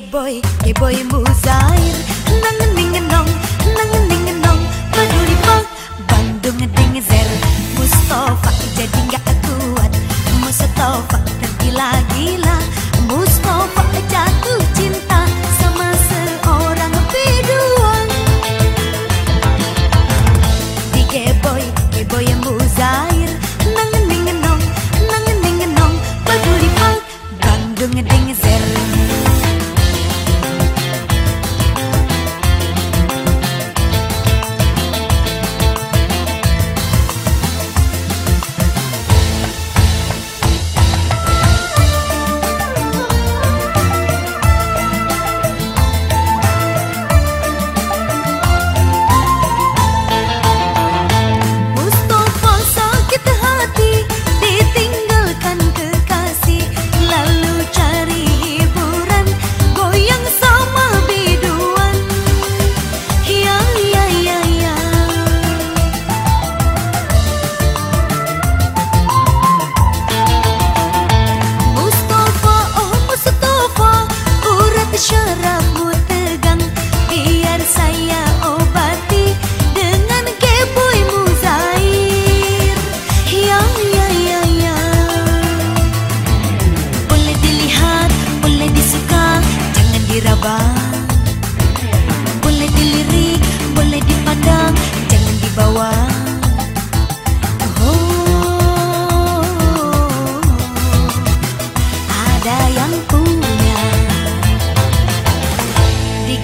boy, gay boy Muzair. Nang dengan nong, nang dengan nong Peduli bang, Bandung ding zer. Mustafa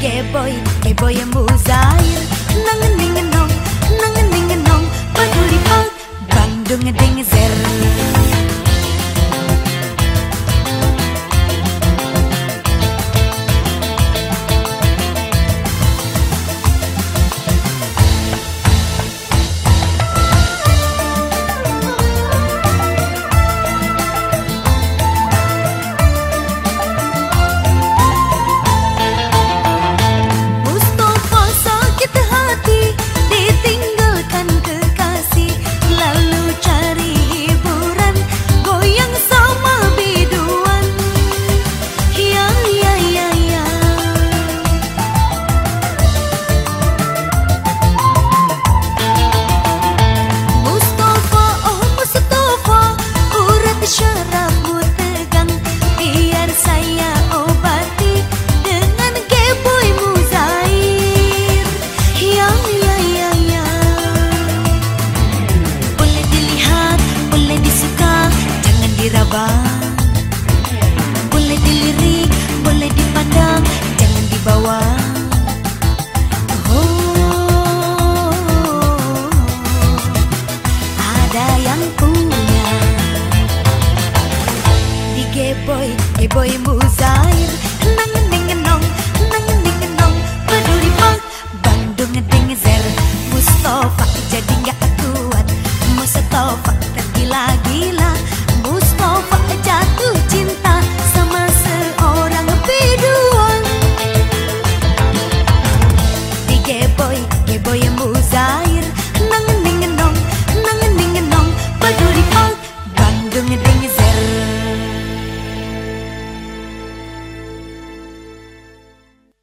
Gẹ boy, gẹ boy em geboy yang muzair nang dengan nong nang dengan nong bắt đi bắt bang bandung dengan zer boy geboy muzair nang dengan nong nang dengan nong peduli bang Bandung ding zer Mustafa jadi nggak kuat Mustafa tergila-gila Mustafa jatuh cinta sama seorang biduan di geboy geboy muzair